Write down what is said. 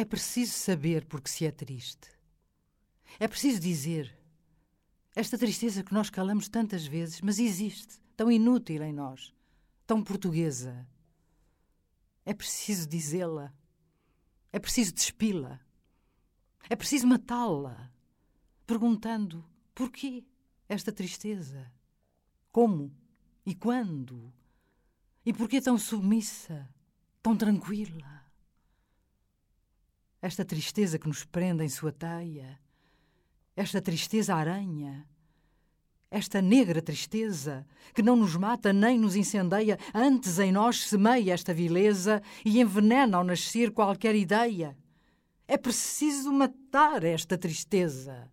É preciso saber porque se é triste. É preciso dizer. Esta tristeza que nós calamos tantas vezes, mas existe, tão inútil em nós, tão portuguesa. É preciso dizê-la. É preciso despi-la. É preciso matá-la, perguntando porquê esta tristeza? Como e quando? E porquê tão submissa, tão tranquila? Esta tristeza que nos prende em sua teia, esta tristeza aranha, esta negra tristeza que não nos mata nem nos incendeia, antes em nós semeia esta vileza e envenena ao nascer qualquer ideia. É preciso matar esta tristeza.